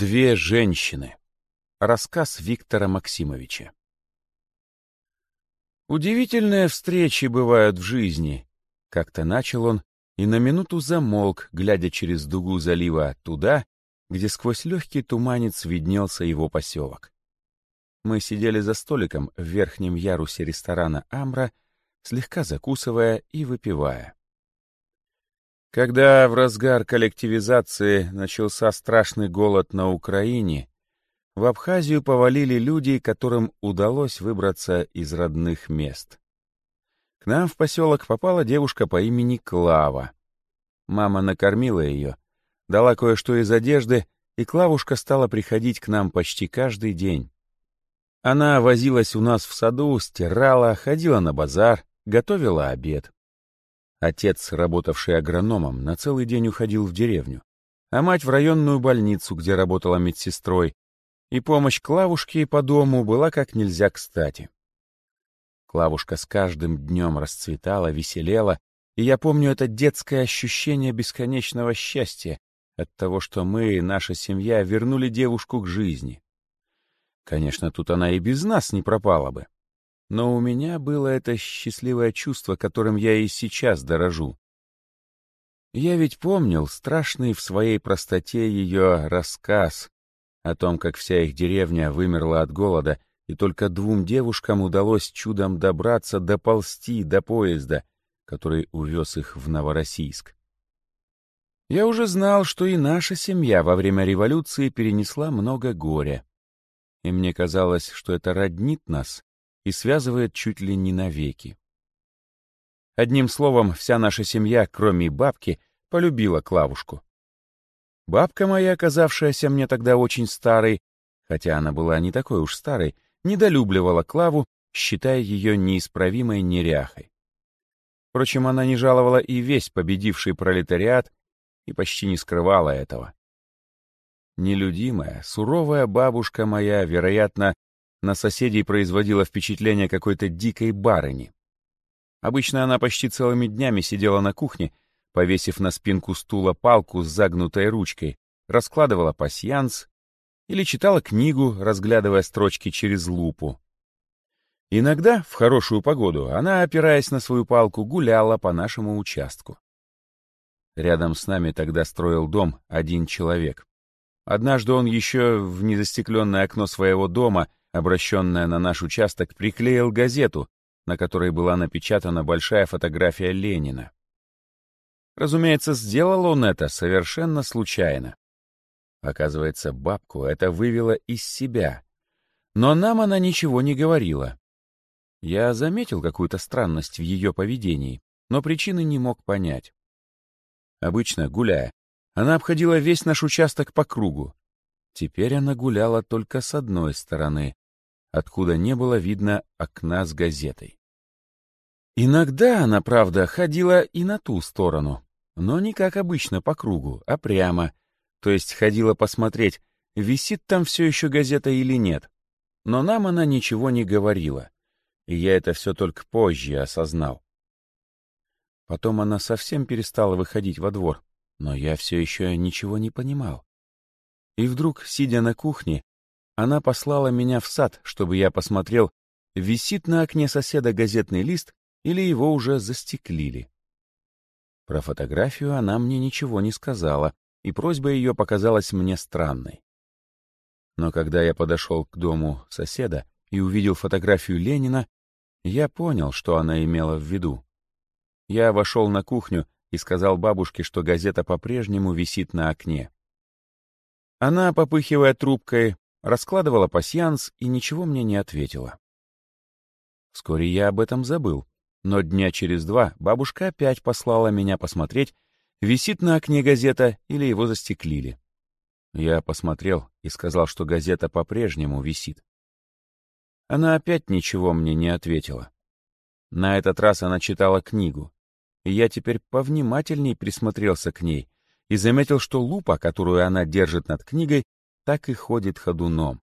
Две женщины. Рассказ Виктора Максимовича. Удивительные встречи бывают в жизни. Как-то начал он и на минуту замолк, глядя через дугу залива туда, где сквозь легкий туманец виднелся его поселок. Мы сидели за столиком в верхнем ярусе ресторана «Амбра», слегка закусывая и выпивая. Когда в разгар коллективизации начался страшный голод на Украине, в Абхазию повалили люди, которым удалось выбраться из родных мест. К нам в поселок попала девушка по имени Клава. Мама накормила ее, дала кое-что из одежды, и Клавушка стала приходить к нам почти каждый день. Она возилась у нас в саду, стирала, ходила на базар, готовила обед. Отец, работавший агрономом, на целый день уходил в деревню, а мать в районную больницу, где работала медсестрой, и помощь Клавушке по дому была как нельзя кстати. Клавушка с каждым днем расцветала, веселела, и я помню это детское ощущение бесконечного счастья от того, что мы, и наша семья, вернули девушку к жизни. Конечно, тут она и без нас не пропала бы. Но у меня было это счастливое чувство, которым я и сейчас дорожу. Я ведь помнил страшный в своей простоте ее рассказ о том, как вся их деревня вымерла от голода, и только двум девушкам удалось чудом добраться, доползти до поезда, который увез их в Новороссийск. Я уже знал, что и наша семья во время революции перенесла много горя и мне казалось, что это роднит нас и связывает чуть ли не навеки. Одним словом, вся наша семья, кроме бабки, полюбила Клавушку. Бабка моя, оказавшаяся мне тогда очень старой, хотя она была не такой уж старой, недолюбливала Клаву, считая ее неисправимой неряхой. Впрочем, она не жаловала и весь победивший пролетариат и почти не скрывала этого. Нелюдимая, суровая бабушка моя, вероятно, на соседей производила впечатление какой-то дикой барыни. Обычно она почти целыми днями сидела на кухне, повесив на спинку стула палку с загнутой ручкой, раскладывала пасьянс или читала книгу, разглядывая строчки через лупу. Иногда, в хорошую погоду, она, опираясь на свою палку, гуляла по нашему участку. Рядом с нами тогда строил дом один человек. Однажды он еще в незастекленное окно своего дома, обращенное на наш участок, приклеил газету, на которой была напечатана большая фотография Ленина. Разумеется, сделал он это совершенно случайно. Оказывается, бабку это вывело из себя. Но нам она ничего не говорила. Я заметил какую-то странность в ее поведении, но причины не мог понять. Обычно, гуляя, она обходила весь наш участок по кругу. Теперь она гуляла только с одной стороны, откуда не было видно окна с газетой. Иногда она, правда, ходила и на ту сторону, но не как обычно по кругу, а прямо, то есть ходила посмотреть, висит там все еще газета или нет. Но нам она ничего не говорила, и я это все только позже осознал. Потом она совсем перестала выходить во двор, но я все еще ничего не понимал. И вдруг, сидя на кухне, она послала меня в сад, чтобы я посмотрел, висит на окне соседа газетный лист или его уже застеклили. Про фотографию она мне ничего не сказала, и просьба ее показалась мне странной. Но когда я подошел к дому соседа и увидел фотографию Ленина, я понял, что она имела в виду. Я вошел на кухню и сказал бабушке, что газета по-прежнему висит на окне. Она, попыхивая трубкой, раскладывала пасьянс и ничего мне не ответила. Вскоре я об этом забыл, но дня через два бабушка опять послала меня посмотреть, висит на окне газета или его застеклили. Я посмотрел и сказал, что газета по-прежнему висит. Она опять ничего мне не ответила. На этот раз она читала книгу и я теперь повнимательней присмотрелся к ней и заметил, что лупа, которую она держит над книгой, так и ходит ходуном.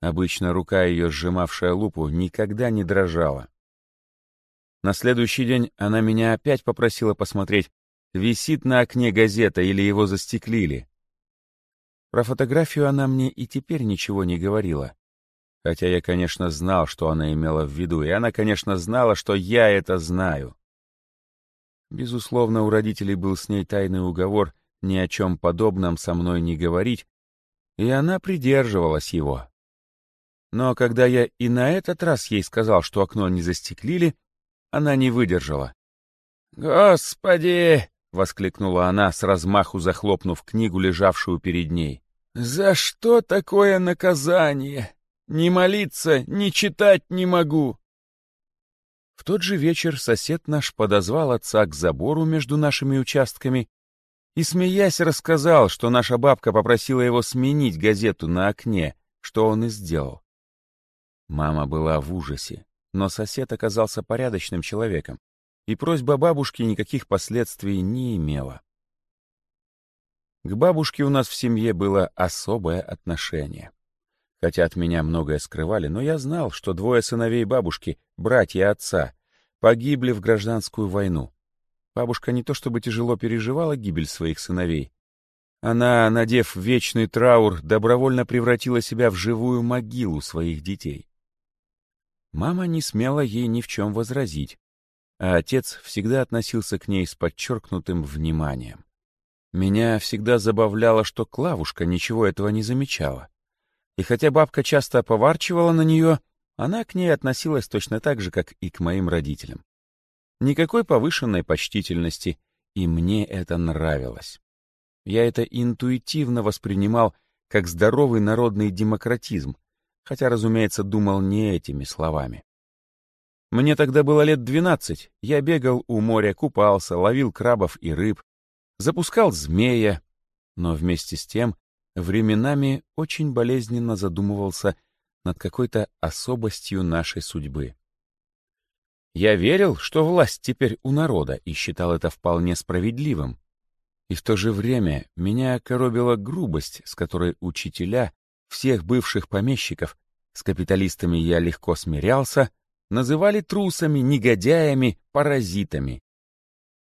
Обычно рука ее, сжимавшая лупу, никогда не дрожала. На следующий день она меня опять попросила посмотреть, висит на окне газета или его застеклили. Про фотографию она мне и теперь ничего не говорила. Хотя я, конечно, знал, что она имела в виду, и она, конечно, знала, что я это знаю. Безусловно, у родителей был с ней тайный уговор ни о чем подобном со мной не говорить, и она придерживалась его. Но когда я и на этот раз ей сказал, что окно не застеклили, она не выдержала. «Господи!» — воскликнула она, с размаху захлопнув книгу, лежавшую перед ней. «За что такое наказание? Ни молиться, ни читать не могу!» В тот же вечер сосед наш подозвал отца к забору между нашими участками и, смеясь, рассказал, что наша бабка попросила его сменить газету на окне, что он и сделал. Мама была в ужасе, но сосед оказался порядочным человеком, и просьба бабушки никаких последствий не имела. К бабушке у нас в семье было особое отношение. Хотя от меня многое скрывали, но я знал, что двое сыновей бабушки, братья отца, погибли в гражданскую войну. Бабушка не то чтобы тяжело переживала гибель своих сыновей. Она, надев вечный траур, добровольно превратила себя в живую могилу своих детей. Мама не смела ей ни в чем возразить, а отец всегда относился к ней с подчеркнутым вниманием. Меня всегда забавляло, что Клавушка ничего этого не замечала. И хотя бабка часто поварчивала на нее, она к ней относилась точно так же, как и к моим родителям. Никакой повышенной почтительности, и мне это нравилось. Я это интуитивно воспринимал как здоровый народный демократизм, хотя, разумеется, думал не этими словами. Мне тогда было лет двенадцать, я бегал у моря, купался, ловил крабов и рыб, запускал змея, но вместе с тем временами очень болезненно задумывался над какой-то особостью нашей судьбы. Я верил, что власть теперь у народа, и считал это вполне справедливым. И в то же время меня коробила грубость, с которой учителя всех бывших помещиков, с капиталистами я легко смирялся, называли трусами, негодяями, паразитами.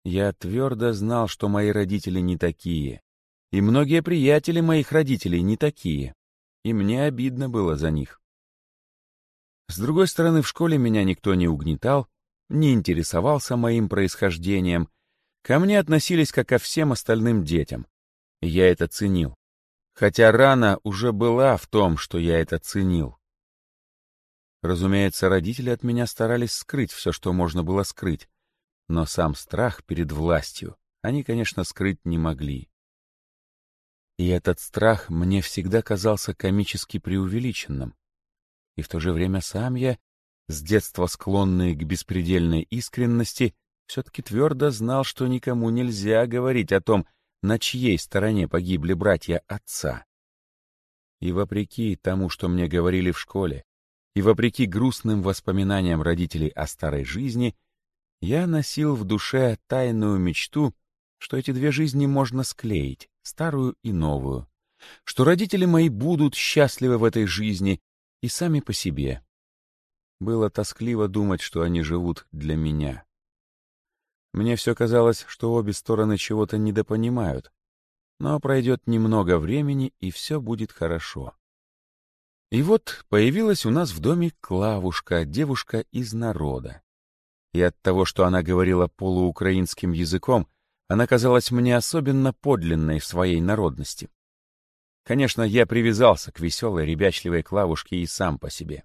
Я твердо знал, что мои родители не такие, и многие приятели моих родителей не такие, и мне обидно было за них. С другой стороны, в школе меня никто не угнетал, не интересовался моим происхождением, ко мне относились как ко всем остальным детям, я это ценил. Хотя рана уже была в том, что я это ценил. Разумеется, родители от меня старались скрыть все, что можно было скрыть, но сам страх перед властью они, конечно, скрыть не могли. И этот страх мне всегда казался комически преувеличенным. И в то же время сам я, с детства склонный к беспредельной искренности, все-таки твердо знал, что никому нельзя говорить о том, на чьей стороне погибли братья отца. И вопреки тому, что мне говорили в школе, и вопреки грустным воспоминаниям родителей о старой жизни, я носил в душе тайную мечту, что эти две жизни можно склеить, старую и новую, что родители мои будут счастливы в этой жизни и сами по себе. Было тоскливо думать, что они живут для меня. Мне все казалось, что обе стороны чего-то недопонимают, но пройдет немного времени, и все будет хорошо. И вот появилась у нас в доме Клавушка, девушка из народа. И от того, что она говорила полуукраинским языком, она казалась мне особенно подлинной в своей народности. Конечно, я привязался к веселой, ребячливой Клавушке и сам по себе.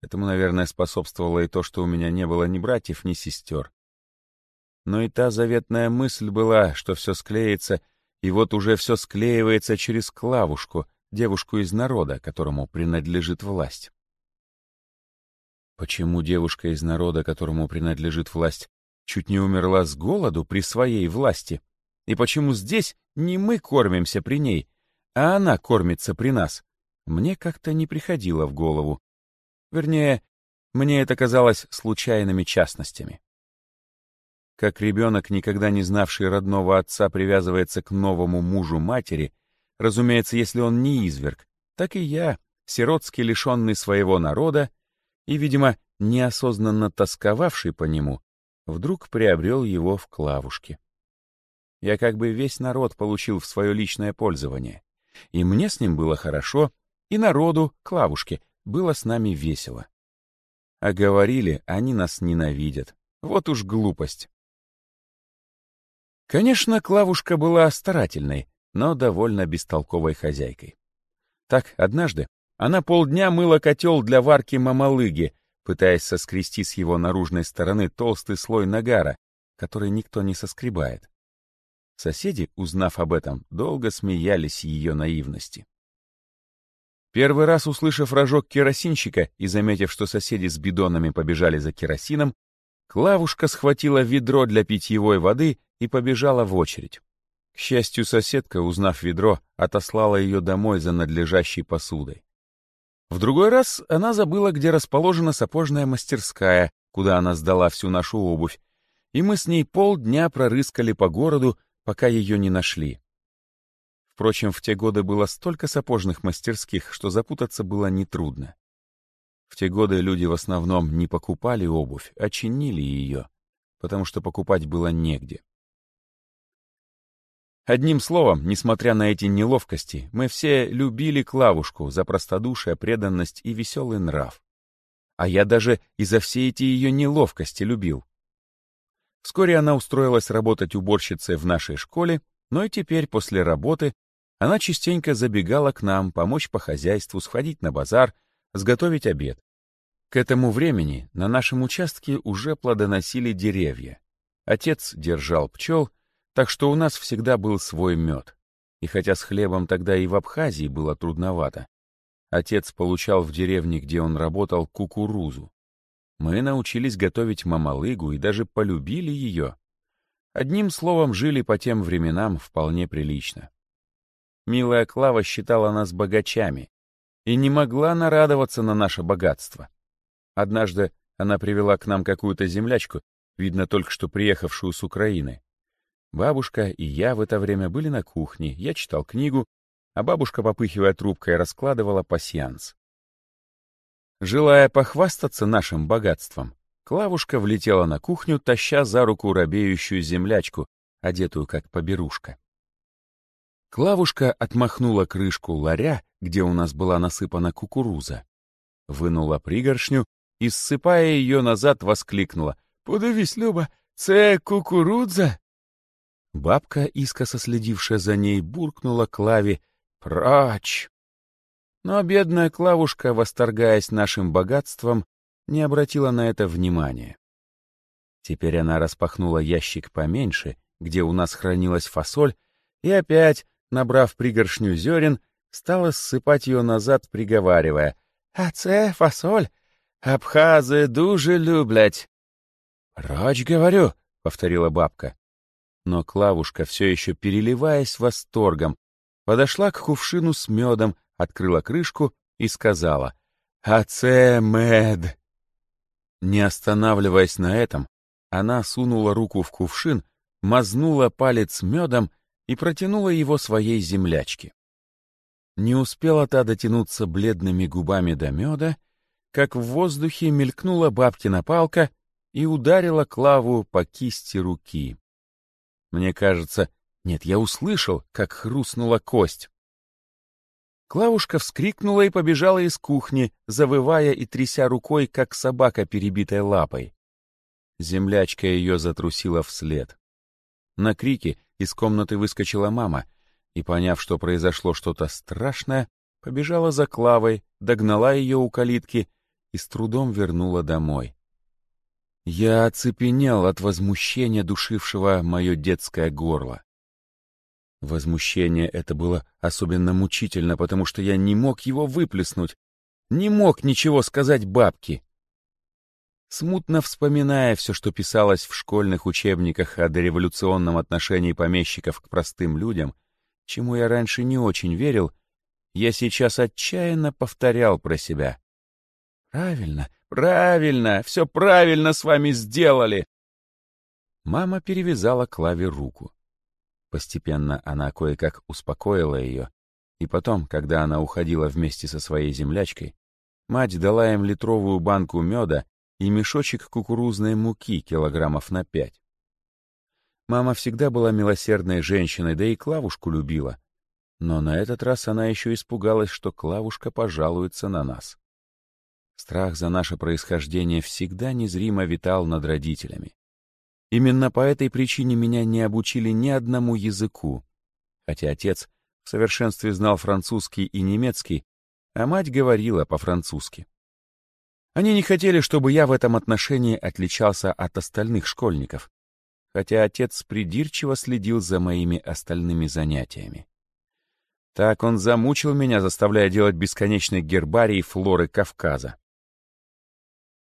Этому, наверное, способствовало и то, что у меня не было ни братьев, ни сестер. Но и та заветная мысль была, что все склеится, и вот уже все склеивается через Клавушку — девушку из народа, которому принадлежит власть. Почему девушка из народа, которому принадлежит власть, чуть не умерла с голоду при своей власти? И почему здесь не мы кормимся при ней, а она кормится при нас? Мне как-то не приходило в голову. Вернее, мне это казалось случайными частностями. Как ребенок, никогда не знавший родного отца, привязывается к новому мужу матери — разумеется, если он не изверг, так и я, сиротски лишенный своего народа и, видимо, неосознанно тосковавший по нему, вдруг приобрел его в клавушке. Я как бы весь народ получил в свое личное пользование, И мне с ним было хорошо, и народу, Клавушке, было с нами весело. А говорили, они нас ненавидят. Вот уж глупость. Конечно, Клавушка была старательной, но довольно бестолковой хозяйкой. Так, однажды она полдня мыла котел для варки мамалыги, пытаясь соскрести с его наружной стороны толстый слой нагара, который никто не соскребает. Соседи, узнав об этом, долго смеялись ее наивности. Первый раз услышав рожок керосинщика и заметив, что соседи с бидонами побежали за керосином, Клавушка схватила ведро для питьевой воды и побежала в очередь. К счастью, соседка, узнав ведро, отослала ее домой за надлежащей посудой. В другой раз она забыла, где расположена сапожная мастерская, куда она сдала всю нашу обувь, и мы с ней полдня прорыскали по городу, пока ее не нашли. Впрочем, в те годы было столько сапожных мастерских, что запутаться было нетрудно. В те годы люди в основном не покупали обувь, а чинили ее, потому что покупать было негде. Одним словом, несмотря на эти неловкости, мы все любили Клавушку за простодушие, преданность и веселый нрав. А я даже и за все эти ее неловкости любил. Вскоре она устроилась работать уборщицей в нашей школе, но и теперь после работы она частенько забегала к нам помочь по хозяйству, сходить на базар, сготовить обед. К этому времени на нашем участке уже плодоносили деревья. Отец держал пчел, так что у нас всегда был свой мед. И хотя с хлебом тогда и в Абхазии было трудновато, отец получал в деревне, где он работал, кукурузу. Мы научились готовить мамалыгу и даже полюбили ее. Одним словом, жили по тем временам вполне прилично. Милая Клава считала нас богачами и не могла нарадоваться на наше богатство. Однажды она привела к нам какую-то землячку, видно только что приехавшую с Украины. Бабушка и я в это время были на кухне, я читал книгу, а бабушка, попыхивая трубкой, раскладывала пасьянс. Желая похвастаться нашим богатством, Клавушка влетела на кухню, таща за руку робеющую землячку, одетую как поберушка. Клавушка отмахнула крышку ларя, где у нас была насыпана кукуруза, вынула пригоршню и, ссыпая ее назад, воскликнула. «Подивись, Люба, це кукурудза!» Бабка, искоса следившая за ней, буркнула Клаве «Прочь!». Но бедная Клавушка, восторгаясь нашим богатством, не обратила на это внимания. Теперь она распахнула ящик поменьше, где у нас хранилась фасоль, и опять, набрав пригоршню зерен, стала ссыпать ее назад, приговаривая «А це фасоль! Абхазы дуже люблять!» «Прочь, говорю!» — повторила бабка. Но Клавушка, все еще переливаясь восторгом, подошла к кувшину с медом, открыла крышку и сказала «А це мед!» Не останавливаясь на этом, она сунула руку в кувшин, мазнула палец медом и протянула его своей землячке. Не успела та дотянуться бледными губами до меда, как в воздухе мелькнула бабкина палка и ударила Клаву по кисти руки. Мне кажется, нет, я услышал, как хрустнула кость. Клавушка вскрикнула и побежала из кухни, завывая и тряся рукой, как собака, перебитая лапой. Землячка ее затрусила вслед. На крики из комнаты выскочила мама и, поняв, что произошло что-то страшное, побежала за Клавой, догнала ее у калитки и с трудом вернула домой. Я оцепенел от возмущения, душившего мое детское горло. Возмущение это было особенно мучительно, потому что я не мог его выплеснуть, не мог ничего сказать бабке. Смутно вспоминая все, что писалось в школьных учебниках о дореволюционном отношении помещиков к простым людям, чему я раньше не очень верил, я сейчас отчаянно повторял про себя. «Правильно, правильно, все правильно с вами сделали!» Мама перевязала Клаве руку. Постепенно она кое-как успокоила ее, и потом, когда она уходила вместе со своей землячкой, мать дала им литровую банку меда и мешочек кукурузной муки килограммов на пять. Мама всегда была милосердной женщиной, да и Клавушку любила. Но на этот раз она еще испугалась, что Клавушка пожалуется на нас. Страх за наше происхождение всегда незримо витал над родителями. Именно по этой причине меня не обучили ни одному языку, хотя отец в совершенстве знал французский и немецкий, а мать говорила по-французски. Они не хотели, чтобы я в этом отношении отличался от остальных школьников, хотя отец придирчиво следил за моими остальными занятиями. Так он замучил меня, заставляя делать бесконечные гербарии флоры Кавказа.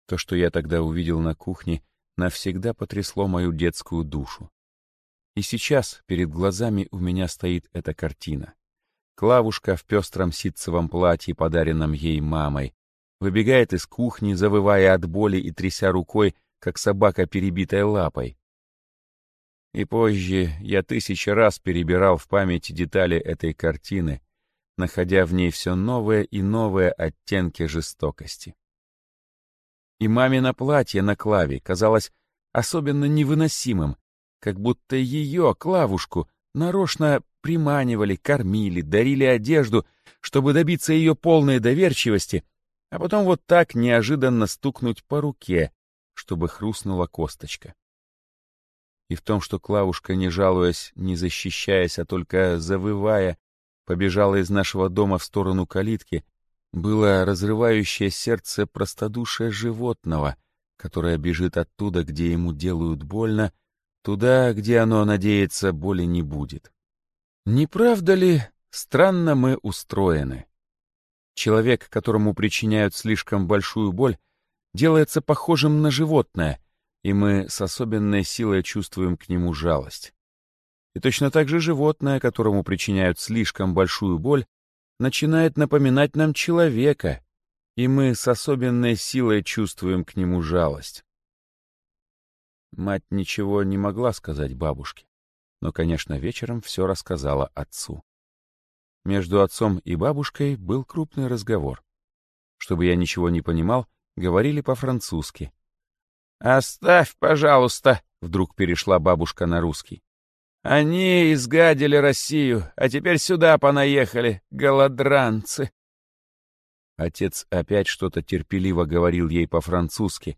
То, что я тогда увидел на кухне, навсегда потрясло мою детскую душу. И сейчас перед глазами у меня стоит эта картина. Клавушка в пестром ситцевом платье, подаренном ей мамой, выбегает из кухни, завывая от боли и тряся рукой, как собака, перебитая лапой. И позже я тысячи раз перебирал в памяти детали этой картины, находя в ней все новые и новые оттенки жестокости. И мамино платье на Клаве казалось особенно невыносимым, как будто ее, Клавушку, нарочно приманивали, кормили, дарили одежду, чтобы добиться ее полной доверчивости, а потом вот так неожиданно стукнуть по руке, чтобы хрустнула косточка. И в том, что Клавушка, не жалуясь, не защищаясь, а только завывая, побежала из нашего дома в сторону калитки, было разрывающее сердце простодушие животного, которое бежит оттуда, где ему делают больно, туда, где оно надеется, боли не будет. Не правда ли, странно мы устроены? Человек, которому причиняют слишком большую боль, делается похожим на животное, и мы с особенной силой чувствуем к нему жалость. И точно так же животное, которому причиняют слишком большую боль, начинает напоминать нам человека, и мы с особенной силой чувствуем к нему жалость. Мать ничего не могла сказать бабушке, но, конечно, вечером все рассказала отцу. Между отцом и бабушкой был крупный разговор. Чтобы я ничего не понимал, говорили по-французски. «Оставь, пожалуйста», — вдруг перешла бабушка на русский. Они изгадили Россию, а теперь сюда понаехали, голодранцы. Отец опять что-то терпеливо говорил ей по-французски,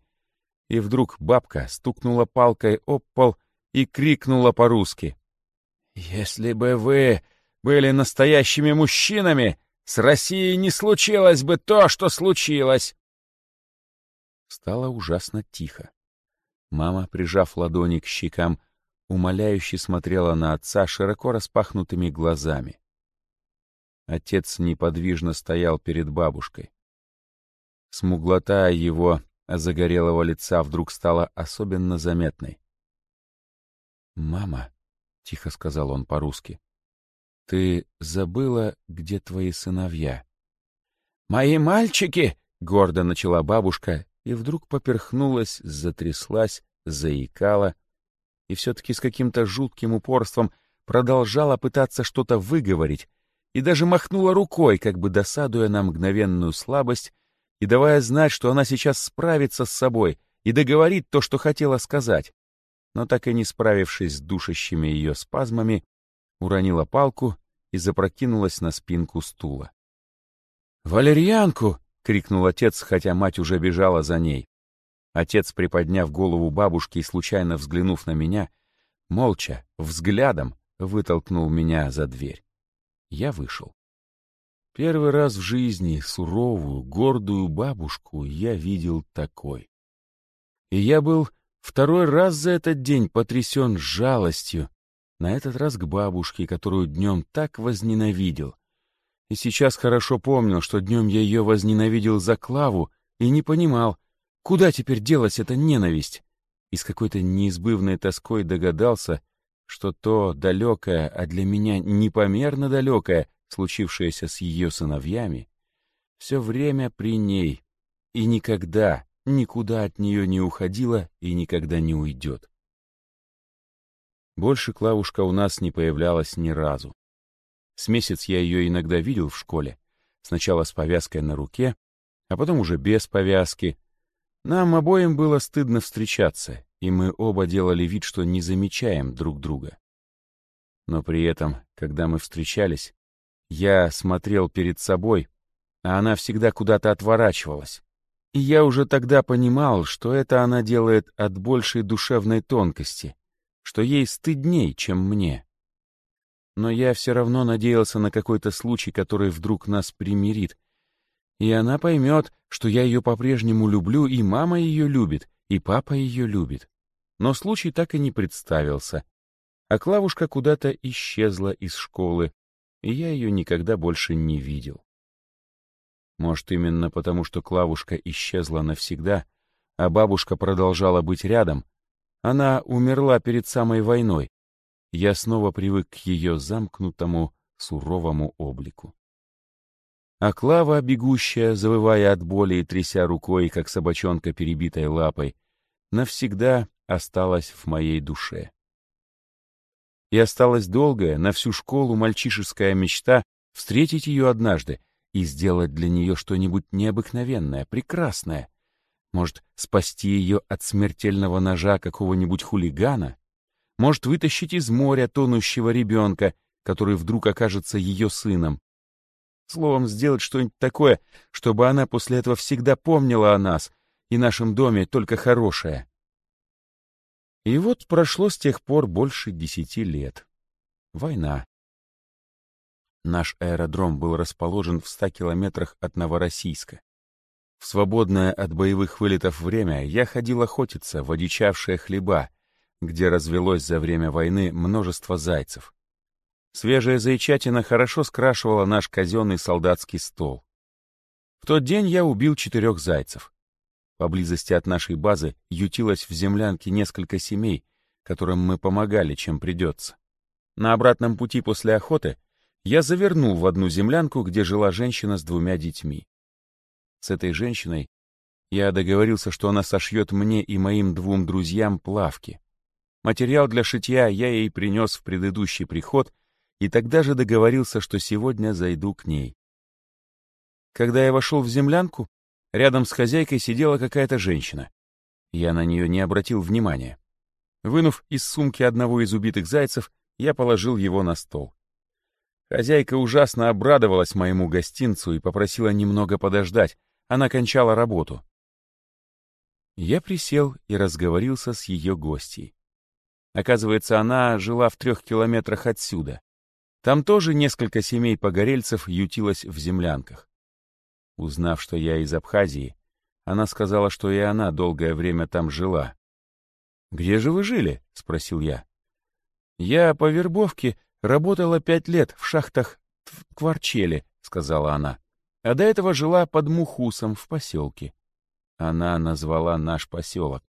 и вдруг бабка стукнула палкой об пол и крикнула по-русски. «Если бы вы были настоящими мужчинами, с Россией не случилось бы то, что случилось!» Стало ужасно тихо. Мама, прижав ладони к щекам, умоляюще смотрела на отца широко распахнутыми глазами. Отец неподвижно стоял перед бабушкой. Смуглота его загорелого лица вдруг стала особенно заметной. «Мама», — тихо сказал он по-русски, — «ты забыла, где твои сыновья?» «Мои мальчики!» — гордо начала бабушка и вдруг поперхнулась, затряслась, заикала, все-таки с каким-то жутким упорством продолжала пытаться что-то выговорить и даже махнула рукой, как бы досадуя на мгновенную слабость и давая знать, что она сейчас справится с собой и договорит то, что хотела сказать. Но так и не справившись с душащими ее спазмами, уронила палку и запрокинулась на спинку стула. «Валерьянку!» — крикнул отец, хотя мать уже бежала за ней. Отец, приподняв голову бабушки и случайно взглянув на меня, молча, взглядом, вытолкнул меня за дверь. Я вышел. Первый раз в жизни суровую, гордую бабушку я видел такой. И я был второй раз за этот день потрясен жалостью, на этот раз к бабушке, которую днем так возненавидел. И сейчас хорошо помнил, что днем я ее возненавидел за Клаву и не понимал, Куда теперь делась эта ненависть? И с какой-то неизбывной тоской догадался, что то далекое, а для меня непомерно далекое, случившееся с ее сыновьями, все время при ней и никогда, никуда от нее не уходила и никогда не уйдет. Больше Клавушка у нас не появлялась ни разу. С месяц я ее иногда видел в школе, сначала с повязкой на руке, а потом уже без повязки, нам обоим было стыдно встречаться, и мы оба делали вид, что не замечаем друг друга. Но при этом, когда мы встречались, Я смотрел перед собой, а она всегда куда-то отворачивалась. И я уже тогда понимал, что это она делает от большей душевной тонкости, что ей стыдней, чем мне. Но я все равно надеялся на какой-то случай, который вдруг нас примирит. И она поймет, что я ее по-прежнему люблю, и мама ее любит, и папа ее любит. Но случай так и не представился. А Клавушка куда-то исчезла из школы, и я ее никогда больше не видел. Может, именно потому, что Клавушка исчезла навсегда, а бабушка продолжала быть рядом, она умерла перед самой войной. Я снова привык к ее замкнутому, суровому облику. А Клава, бегущая, завывая от боли и тряся рукой, как собачонка перебитой лапой, навсегда осталась в моей душе. И осталась долгая, на всю школу мальчишеская мечта встретить ее однажды и сделать для нее что-нибудь необыкновенное, прекрасное. Может, спасти ее от смертельного ножа какого-нибудь хулигана? Может, вытащить из моря тонущего ребенка, который вдруг окажется ее сыном? Словом, сделать что-нибудь такое, чтобы она после этого всегда помнила о нас и нашем доме только хорошее. И вот прошло с тех пор больше десяти лет. Война. Наш аэродром был расположен в ста километрах от Новороссийска. В свободное от боевых вылетов время я ходил охотиться в одичавшие хлеба, где развелось за время войны множество зайцев. Свежая зайчатина хорошо скрашивала наш казенный солдатский стол. В тот день я убил четырех зайцев. Поблизости от нашей базы ютилось в землянке несколько семей, которым мы помогали, чем придется. На обратном пути после охоты я завернул в одну землянку, где жила женщина с двумя детьми. С этой женщиной я договорился, что она сошьет мне и моим двум друзьям плавки. Материал для шитья я ей принес в предыдущий приход и тогда же договорился, что сегодня зайду к ней. Когда я вошел в землянку, рядом с хозяйкой сидела какая-то женщина. Я на нее не обратил внимания. Вынув из сумки одного из убитых зайцев, я положил его на стол. Хозяйка ужасно обрадовалась моему гостинцу и попросила немного подождать, она кончала работу. Я присел и разговорился с ее гостьей. Оказывается, она жила в трех километрах отсюда. Там тоже несколько семей погорельцев ютилось в землянках. Узнав, что я из Абхазии, она сказала, что и она долгое время там жила. «Где же вы жили?» — спросил я. «Я по вербовке Работала пять лет в шахтах в Кварчеле, сказала она. А до этого жила под Мухусом в поселке. Она назвала наш поселок.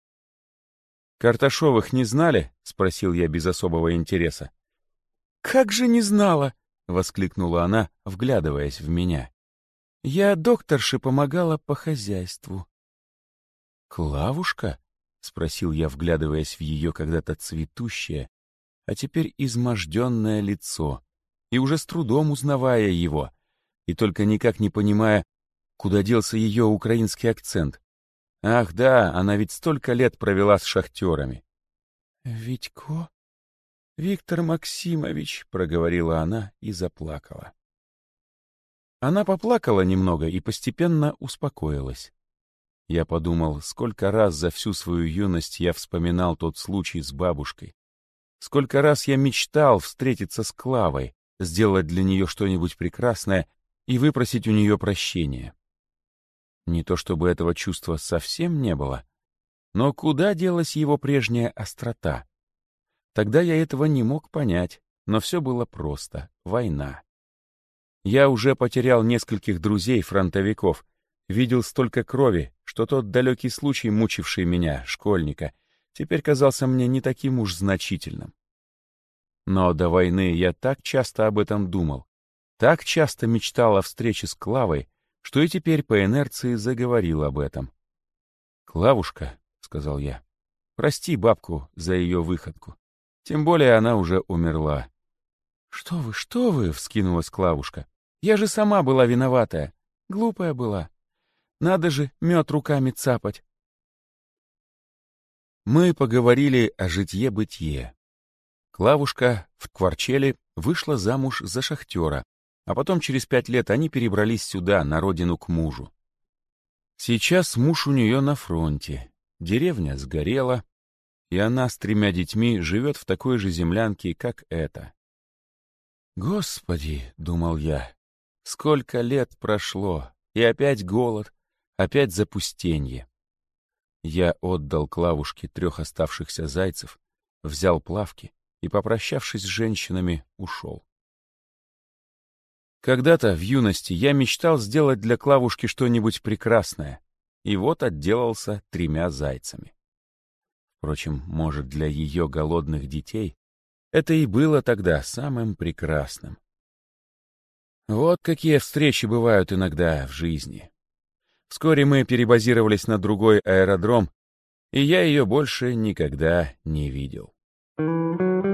«Карташовых не знали?» — спросил я без особого интереса. «Как же не знала!» — воскликнула она, вглядываясь в меня. «Я докторше помогала по хозяйству». «Клавушка?» — спросил я, вглядываясь в ее когда-то цветущее, а теперь изможденное лицо, и уже с трудом узнавая его, и только никак не понимая, куда делся ее украинский акцент. Ах да, она ведь столько лет провела с шахтерами. «Витько? Виктор Максимович», — проговорила она и заплакала. Она поплакала немного и постепенно успокоилась. Я подумал, сколько раз за всю свою юность я вспоминал тот случай с бабушкой, Сколько раз я мечтал встретиться с Клавой, сделать для нее что-нибудь прекрасное и выпросить у нее прощения. Не то чтобы этого чувства совсем не было, но куда делась его прежняя острота? Тогда я этого не мог понять, но все было просто — война. Я уже потерял нескольких друзей-фронтовиков, видел столько крови, что тот далекий случай, мучивший меня, школьника — теперь казался мне не таким уж значительным. Но до войны я так часто об этом думал, так часто мечтал о встрече с Клавой, что и теперь по инерции заговорил об этом. «Клавушка», — сказал я, — «прости бабку за ее выходку. Тем более она уже умерла». «Что вы, что вы?» — вскинулась Клавушка. «Я же сама была виноватая. Глупая была. Надо же мед руками цапать. Мы поговорили о житье-бытие. Клавушка в Кварчеле вышла замуж за шахтера, А потом через пять лет они перебрались сюда, на родину к мужу. Сейчас муж у нее на фронте. Деревня сгорела, и она с тремя детьми живет в такой же землянке, как эта. «Господи!» — думал я. «Сколько лет прошло, и опять голод, опять запустенье». Я отдал Клавушке трех оставшихся зайцев, взял плавки и, попрощавшись с женщинами, ушел. Когда-то, в юности, я мечтал сделать для Клавушки что-нибудь прекрасное, и вот отделался тремя зайцами. Впрочем, может, для ее голодных детей это и было тогда самым прекрасным. Вот какие встречи бывают иногда в жизни. Вскоре мы перебазировались на другой аэродром, и я ее больше никогда не видел. Thank you.